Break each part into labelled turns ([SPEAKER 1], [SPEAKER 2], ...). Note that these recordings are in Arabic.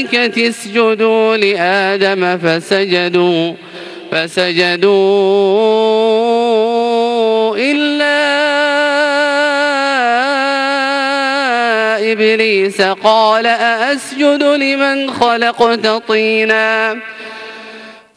[SPEAKER 1] الملائكة اسجدوا لآدم فسجدوا فسجدوا إلا إبليس قال أأسجد لمن خلقت طيناً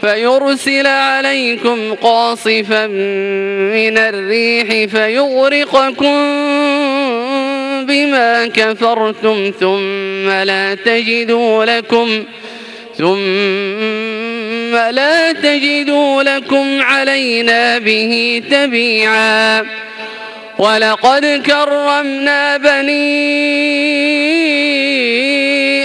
[SPEAKER 1] فيرسل عليكم قاصفا من الريح فيغرقكم بما كفرتم ثم لا تجدوا لكم ثم لا تجدوا لكم علينا به تبيعا ولقد كرمنا بني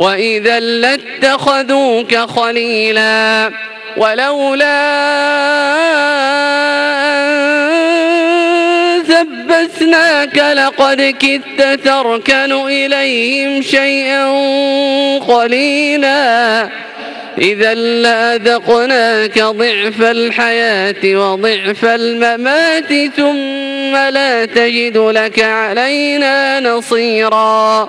[SPEAKER 1] وإذا لاتخذوك خليلا ولولا ثبتناك لقد كدت تركن إليهم شيئا قليلا إذا لأذقناك ضعف الحياة وضعف الممات ثم لا تجد لك علينا نصيراً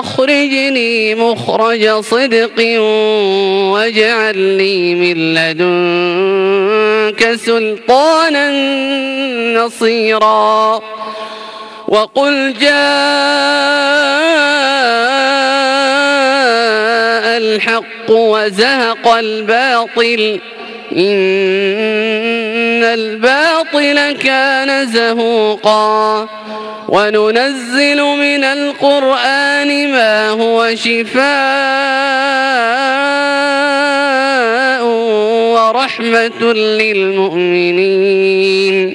[SPEAKER 1] أخرجني مخرج صدق واجعل لي من لدنك سلطانا نصيرا وقل جاء الحق وزهق الباطل الباطل كان زهوقا وننزل من القرآن ما هو شفاء ورحمة للمؤمنين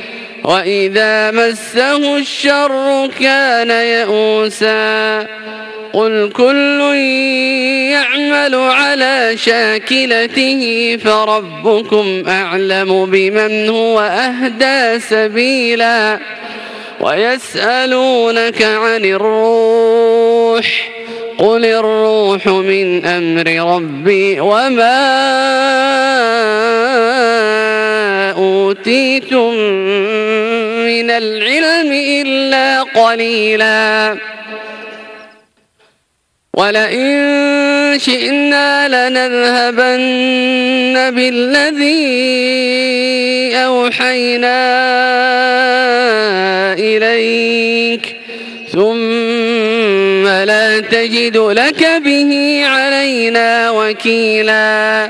[SPEAKER 1] وإذا مسه الشر كان يئوسا قل كل يعمل على شاكلته فربكم أعلم بمن هو أهدى سبيلا ويسألونك عن الروح قل الروح من أمر ربي وما أوتيتم من العلم إلا قليلا ولئن شئنا لنذهبن بالذي أوحينا إليك ثم لا تجد لك به علينا وكيلاً